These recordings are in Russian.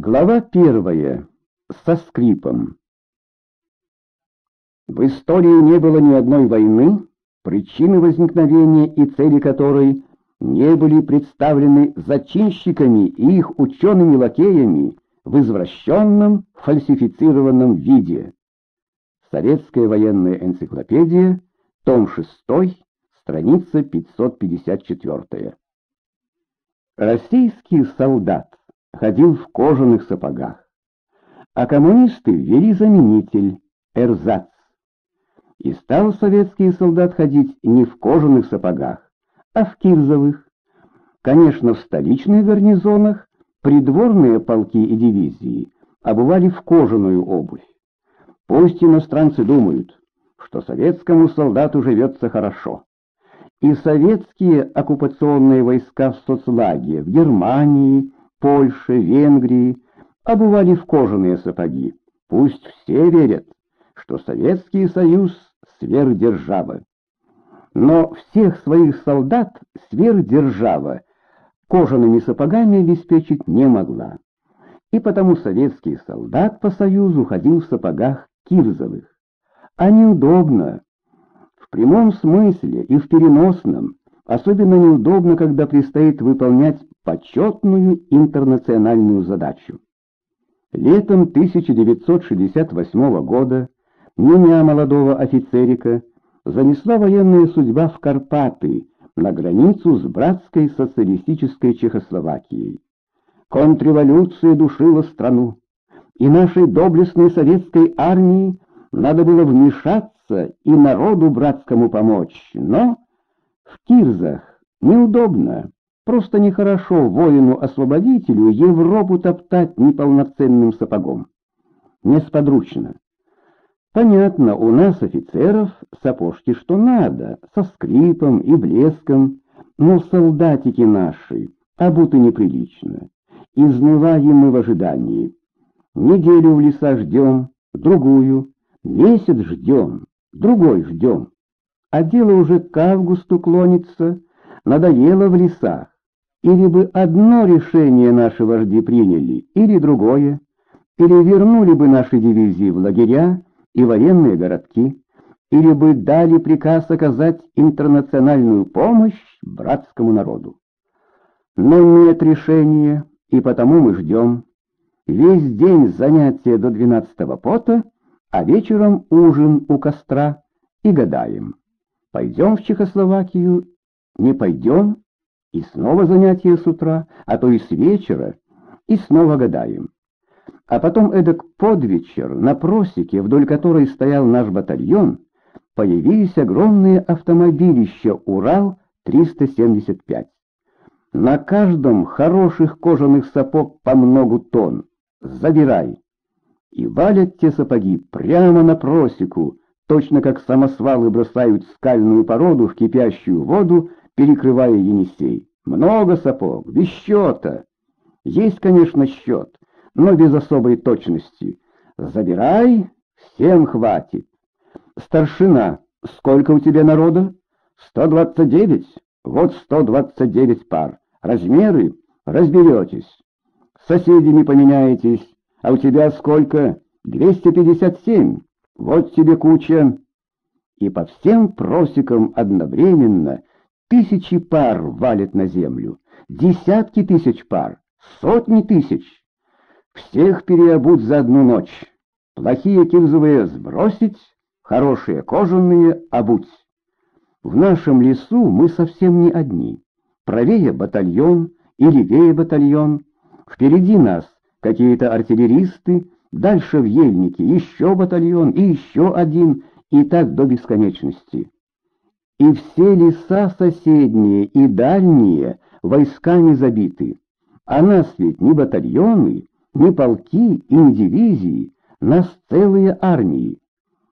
Глава первая. Со скрипом. В истории не было ни одной войны, причины возникновения и цели которой не были представлены зачинщиками и их учеными-лакеями в извращенном, фальсифицированном виде. Советская военная энциклопедия, том 6, страница 554. Российский солдат ходил в кожаных сапогах, а коммунисты ввели заменитель эрзац. И стал советский солдат ходить не в кожаных сапогах, а в кирзовых. Конечно, в столичных гарнизонах придворные полки и дивизии обували в кожаную обувь. Пусть иностранцы думают, что советскому солдату живется хорошо. И советские оккупационные войска в соцлаге в Германии, Польше, Венгрии обували в кожаные сапоги. Пусть все верят, что Советский Союз — сверхдержава. Но всех своих солдат сверхдержава кожаными сапогами обеспечить не могла. И потому советский солдат по Союзу ходил в сапогах кирзовых. А неудобно. В прямом смысле и в переносном особенно неудобно, когда предстоит выполнять почетную интернациональную задачу. Летом 1968 года меня, молодого офицерика, занесла военная судьба в Карпаты, на границу с братской социалистической Чехословакией. Контрреволюция душила страну, и нашей доблестной советской армии надо было вмешаться и народу братскому помочь, но в кирзах неудобно. Просто нехорошо воину-освободителю Европу топтать неполноценным сапогом. Несподручно. Понятно, у нас, офицеров, сапожки что надо, со скрипом и блеском, но солдатики наши обуты неприлично. Изнываем мы в ожидании. Неделю в леса ждем, другую, месяц ждем, другой ждем. А дело уже к августу клонится, надоело в лесах. Или бы одно решение наши вожди приняли, или другое, или вернули бы наши дивизии в лагеря и военные городки, или бы дали приказ оказать интернациональную помощь братскому народу. Но нет решения, и потому мы ждем. Весь день занятия до двенадцатого пота, а вечером ужин у костра и гадаем. Пойдем в Чехословакию, не пойдем, и снова занятия с утра, а то и с вечера, и снова гадаем. А потом эдак под вечер на просеке, вдоль которой стоял наш батальон, появились огромные автомобилища «Урал-375». На каждом хороших кожаных сапог по многу тонн. Забирай. И валят те сапоги прямо на просеку, точно как самосвалы бросают скальную породу в кипящую воду перекрывая Енисей. Много сапог, без счета. Есть, конечно, счет, но без особой точности. Забирай, всем хватит. Старшина, сколько у тебя народа? Сто двадцать девять? Вот сто двадцать девять пар. Размеры? Разберетесь. Соседями поменяетесь. А у тебя сколько? Двести пятьдесят семь. Вот тебе куча. И по всем просекам одновременно Тысячи пар валят на землю, десятки тысяч пар, сотни тысяч. Всех переобуть за одну ночь. Плохие кирзовые сбросить, хорошие кожаные обуть. В нашем лесу мы совсем не одни. Правее батальон и левее батальон. Впереди нас какие-то артиллеристы, дальше в ельнике еще батальон и еще один, и так до бесконечности и все леса соседние и дальние войсками забиты. А нас ведь ни батальоны, ни полки и ни дивизии, нас целые армии.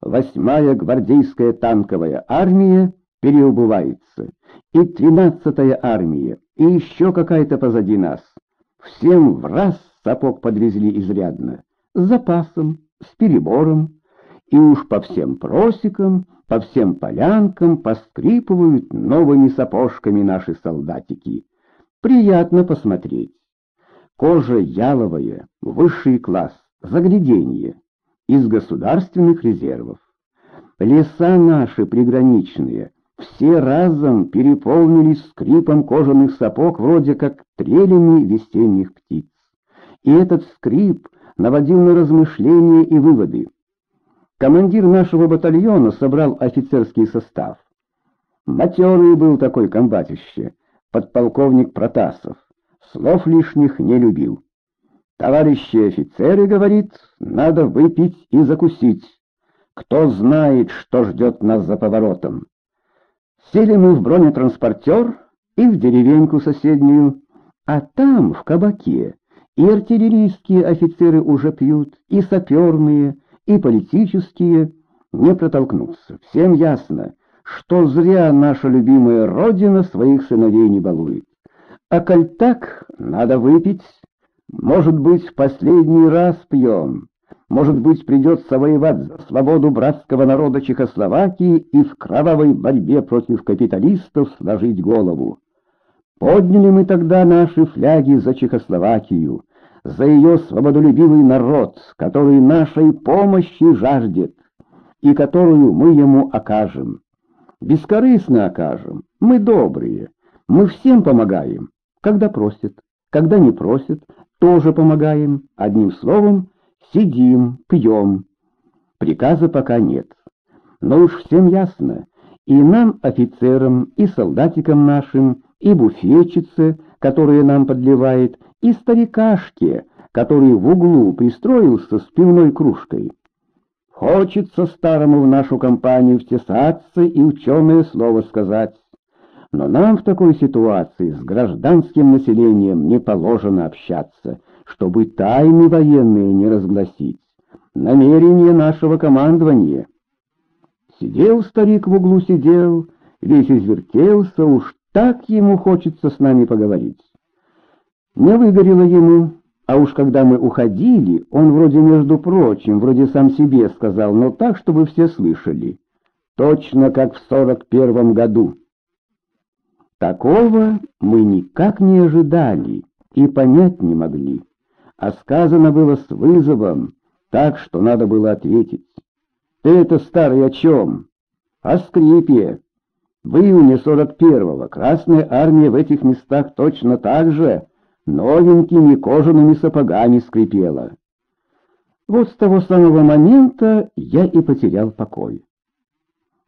Восьмая гвардейская танковая армия переубывается, и тринадцатая армия, и еще какая-то позади нас. Всем в раз сапог подвезли изрядно, с запасом, с перебором, и уж по всем просекам по всем полянкам поскрипывают новыми сапожками наши солдатики. Приятно посмотреть. кожа яловая, высший класс, загляденье, из государственных резервов. Леса наши приграничные, все разом переполнились скрипом кожаных сапог, вроде как трелями весенних птиц. И этот скрип наводил на размышления и выводы. Командир нашего батальона собрал офицерский состав. Матерый был такой комбатище, подполковник Протасов. Слов лишних не любил. Товарищи офицеры, говорит, надо выпить и закусить. Кто знает, что ждет нас за поворотом. Сели мы в бронетранспортер и в деревеньку соседнюю, а там, в кабаке, и артиллерийские офицеры уже пьют, и саперные, и политические, не протолкнуться. Всем ясно, что зря наша любимая Родина своих сыновей не балует. А коль так, надо выпить. Может быть, последний раз пьем. Может быть, придется воевать за свободу братского народа Чехословакии и в кровавой борьбе против капиталистов сложить голову. Подняли мы тогда наши фляги за Чехословакию, за ее свободолюбивый народ, который нашей помощи жаждет и которую мы ему окажем. Бескорыстно окажем, мы добрые, мы всем помогаем, когда просят, когда не просят, тоже помогаем, одним словом, сидим, пьем. Приказа пока нет, но уж всем ясно, и нам, офицерам, и солдатикам нашим, и буфетчице, которая нам подливает, и старикашке, который в углу пристроился с пивной кружкой. Хочется старому в нашу компанию втесаться и ученое слово сказать. Но нам в такой ситуации с гражданским населением не положено общаться, чтобы тайны военные не разгласить. Намерение нашего командования. Сидел старик в углу, сидел, весь извертелся, уж так ему хочется с нами поговорить. Не выгорело ему, а уж когда мы уходили, он вроде между прочим, вроде сам себе сказал, но так, чтобы все слышали. Точно как в сорок первом году. Такого мы никак не ожидали и понять не могли. А сказано было с вызовом, так что надо было ответить. «Ты это, старый, о чем?» «О скрипе. В июне сорок первого Красная Армия в этих местах точно так же новенькими кожаными сапогами скрипела. Вот с того самого момента я и потерял покой.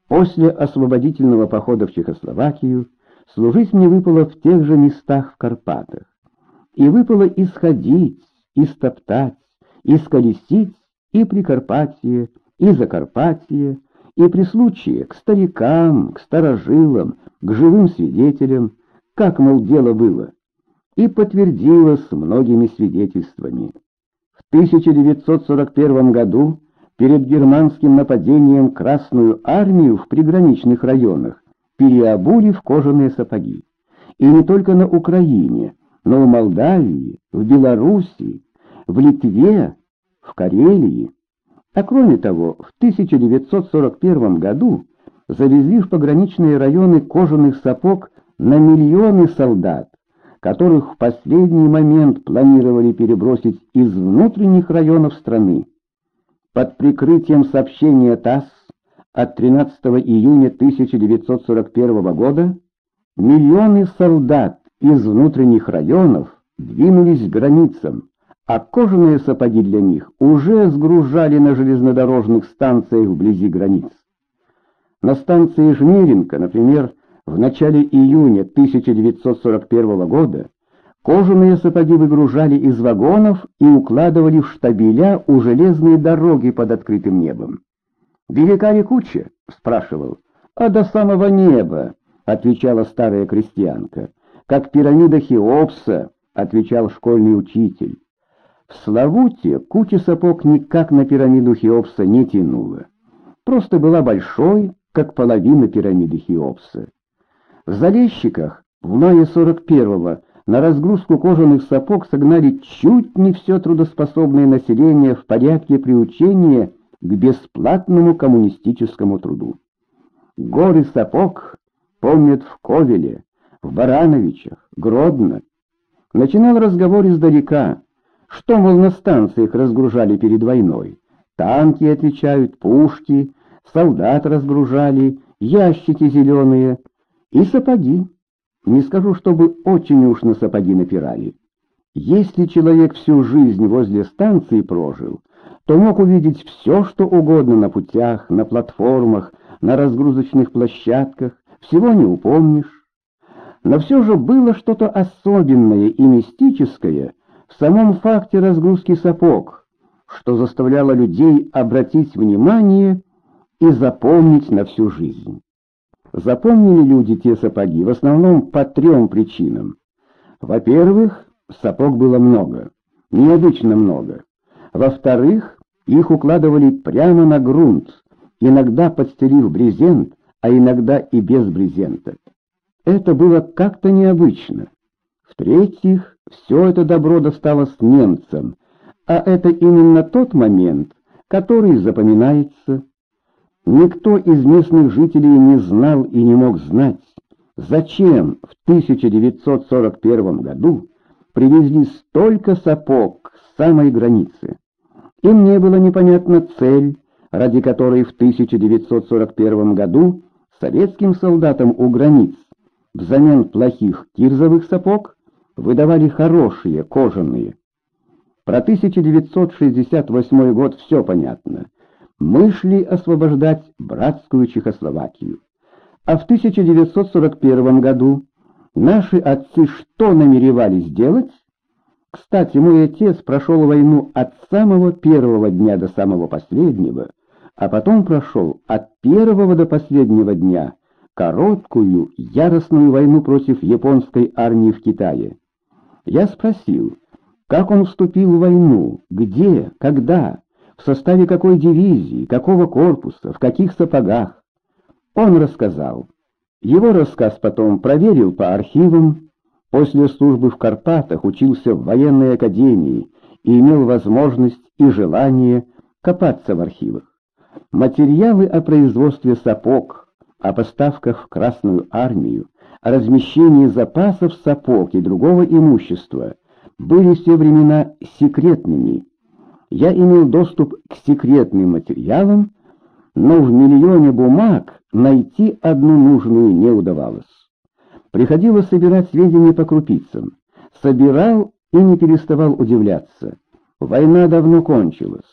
После освободительного похода в Чехословакию служить мне выпало в тех же местах в Карпатах. И выпало исходить, истоптать, исколесить и Прикарпатье, и Закарпатье, и при случае к старикам, к старожилам, к живым свидетелям, как, мол, дело было, и подтвердилось многими свидетельствами. В 1941 году перед германским нападением Красную армию в приграничных районах переобули в кожаные сапоги. И не только на Украине, но в Молдавии, в Белоруссии, в Литве, в Карелии. А кроме того, в 1941 году завезли в пограничные районы кожаных сапог на миллионы солдат, которых в последний момент планировали перебросить из внутренних районов страны. Под прикрытием сообщения ТАСС от 13 июня 1941 года миллионы солдат из внутренних районов двинулись к границам, а кожаные сапоги для них уже сгружали на железнодорожных станциях вблизи границ. На станции Жмеринка, например, в начале июня 1941 года кожаные сапоги выгружали из вагонов и укладывали в штабеля у железной дороги под открытым небом. «Велика ли куча?» — спрашивал. «А до самого неба», — отвечала старая крестьянка. «Как пирамида Хеопса», — отвечал школьный учитель. В Славуте куча сапог никак на пирамиду Хеопса не тянула. Просто была большой, как половина пирамиды Хеопса. В Залещиках в мае 41-го на разгрузку кожаных сапог согнали чуть не все трудоспособное население в порядке приучения к бесплатному коммунистическому труду. Горы сапог помнят в Ковеле, в Барановичах, Гродно. начинал разговор издалека. Что, мол, на станциях разгружали перед войной? Танки отвечают, пушки, солдат разгружали, ящики зеленые и сапоги. Не скажу, чтобы очень уж на сапоги напирали. Если человек всю жизнь возле станции прожил, то мог увидеть все, что угодно на путях, на платформах, на разгрузочных площадках, всего не упомнишь. Но все же было что-то особенное и мистическое в самом факте разгрузки сапог, что заставляло людей обратить внимание и запомнить на всю жизнь. Запомнили люди те сапоги в основном по трем причинам. Во-первых, сапог было много, необычно много. Во-вторых, их укладывали прямо на грунт, иногда подстелив брезент, а иногда и без брезента. Это было как-то необычно. В-третьих, все это добро досталось немцам, а это именно тот момент, который запоминается. Никто из местных жителей не знал и не мог знать, зачем в 1941 году привезли столько сапог с самой границы. Им не было непонятна цель, ради которой в 1941 году советским солдатам у границ взамен плохих кирзовых сапог выдавали хорошие кожаные. Про 1968 год все понятно. Мы шли освобождать братскую Чехословакию. А в 1941 году наши отцы что намеревались делать? Кстати, мой отец прошел войну от самого первого дня до самого последнего, а потом прошел от первого до последнего дня короткую, яростную войну против японской армии в Китае. Я спросил, как он вступил в войну, где, когда, в составе какой дивизии, какого корпуса, в каких сапогах. Он рассказал. Его рассказ потом проверил по архивам, После службы в Карпатах учился в военной академии и имел возможность и желание копаться в архивах. Материалы о производстве сапог, о поставках в Красную армию, о размещении запасов сапог и другого имущества были все времена секретными. Я имел доступ к секретным материалам, но в миллионе бумаг найти одну нужную не удавалось. Приходилось собирать сведения по крупицам. Собирал и не переставал удивляться. Война давно кончилась.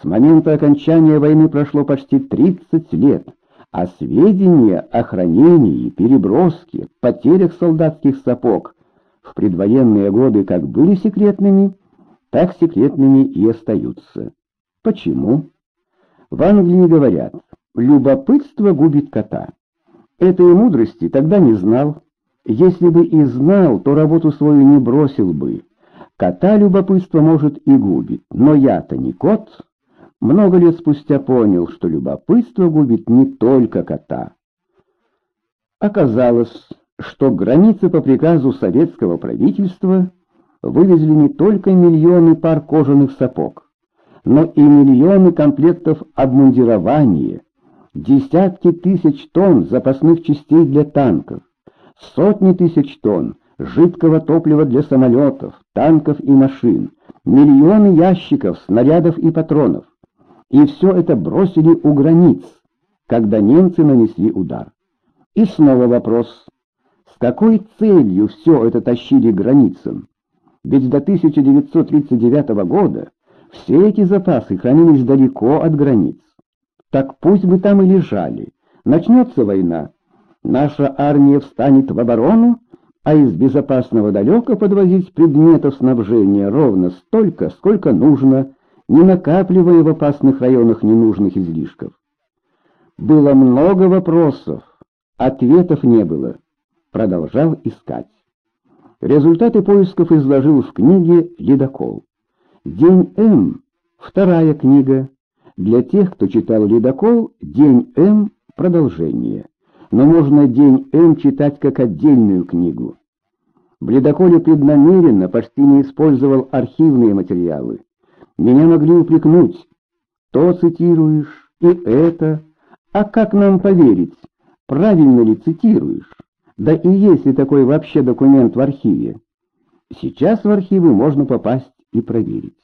С момента окончания войны прошло почти 30 лет, а сведения о хранении, переброске, потерях солдатских сапог в предвоенные годы как были секретными, так секретными и остаются. Почему? В Англии говорят, любопытство губит кота. Этой мудрости тогда не знал, если бы и знал, то работу свою не бросил бы. Кота любопытство может и губит, но я-то не кот. Много лет спустя понял, что любопытство губит не только кота. Оказалось, что границы по приказу советского правительства вывезли не только миллионы пар кожаных сапог, но и миллионы комплектов обмундирования, десятки тысяч тонн запасных частей для танков, сотни тысяч тонн жидкого топлива для самолетов, танков и машин, миллионы ящиков, снарядов и патронов. И все это бросили у границ, когда немцы нанесли удар. И снова вопрос, с какой целью все это тащили границам? Ведь до 1939 года все эти запасы хранились далеко от границ. Так пусть бы там и лежали. Начнется война, наша армия встанет в оборону, а из безопасного далека подвозить предметов снабжения ровно столько, сколько нужно, не накапливая в опасных районах ненужных излишков. Было много вопросов, ответов не было. Продолжал искать. Результаты поисков изложил в книге «Ледокол». «День М» — вторая книга. Для тех, кто читал «Ледокол», «День М» — продолжение но можно день М читать как отдельную книгу. В ледоколе преднамеренно почти не использовал архивные материалы. Меня могли упрекнуть. То цитируешь, и это. А как нам поверить, правильно ли цитируешь? Да и есть ли такой вообще документ в архиве? Сейчас в архивы можно попасть и проверить.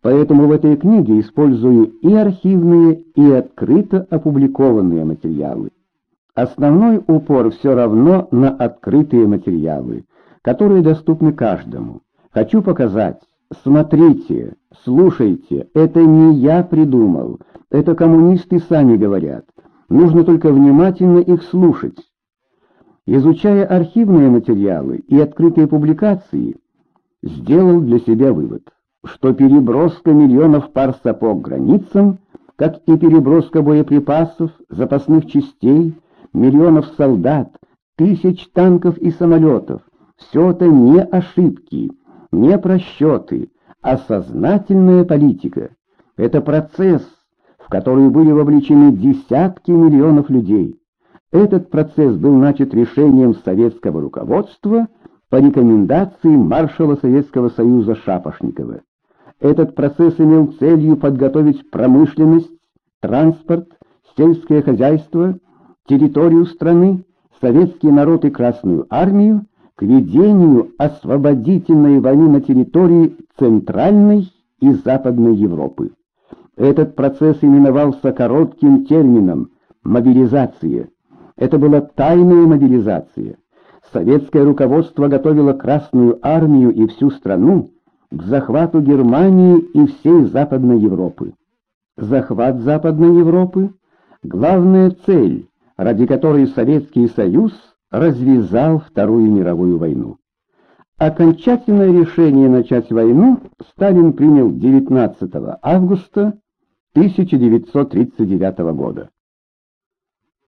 Поэтому в этой книге использую и архивные, и открыто опубликованные материалы. Основной упор все равно на открытые материалы, которые доступны каждому. Хочу показать, смотрите, слушайте, это не я придумал, это коммунисты сами говорят. Нужно только внимательно их слушать. Изучая архивные материалы и открытые публикации, сделал для себя вывод, что переброска миллионов пар сапог границам, как и переброска боеприпасов, запасных частей, миллионов солдат, тысяч танков и самолетов, все это не ошибки, не просчеты, а сознательная политика. Это процесс, в который были вовлечены десятки миллионов людей. Этот процесс был начат решением советского руководства по рекомендации маршала Советского Союза Шапошникова. Этот процесс имел целью подготовить промышленность, транспорт, сельское хозяйство, территорию страны, советский народ и Красную армию к ведению освободительной войны на территории Центральной и Западной Европы. Этот процесс именовался коротким термином «мобилизация». Это была тайная мобилизация. Советское руководство готовило Красную армию и всю страну к захвату Германии и всей Западной Европы. Захват Западной Европы — главная цель, ради которой Советский Союз развязал Вторую мировую войну. Окончательное решение начать войну Сталин принял 19 августа 1939 года.